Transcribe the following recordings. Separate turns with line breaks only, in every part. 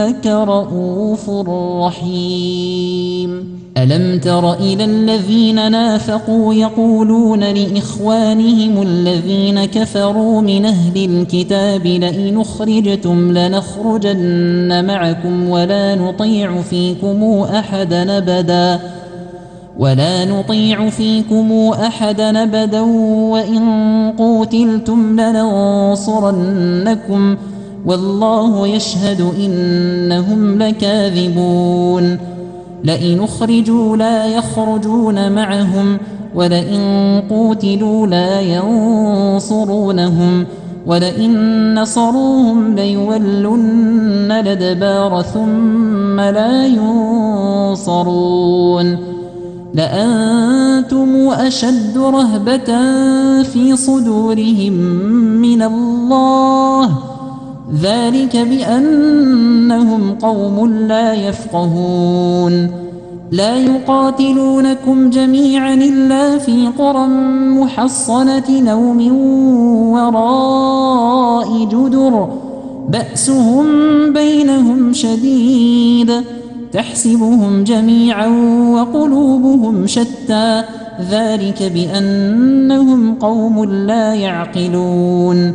إنك رؤوف رحيم ألم تر إلى الذين نافقوا يقولون لإخوانهم الذين كفروا من أهل الكتاب لئن اخرجتم لنخرجن معكم ولا نطيع فيكم أحدا أبدا ولا نطيع فيكم أحدا أبدا وإن قوتلتم لننصرنكم ۖ والله يشهد إنهم لكاذبون لئن اخرجوا لا يخرجون معهم ولئن قوتلوا لا ينصرونهم ولئن نصروهم ليولن الأدبار ثم لا ينصرون لأنتم أشد رهبة في صدورهم من الله ذلك بأنهم قوم لا يفقهون لا يقاتلونكم جميعا إلا في قرى محصنة نوم وراء جدر بأسهم بينهم شديد تحسبهم جميعا وقلوبهم شتى ذلك بأنهم قوم لا يعقلون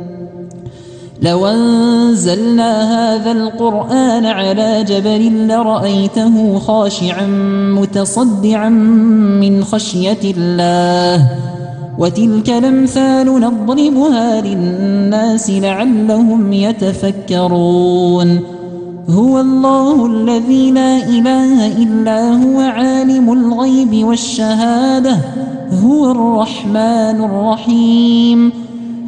لو أنزلنا هذا القرآن على جبل لرأيته خاشعا متصدعا من خشية الله وتلك الأمثال نضربها للناس لعلهم يتفكرون هو الله الذي لا إله إلا هو عالم الغيب والشهادة هو الرحمن الرحيم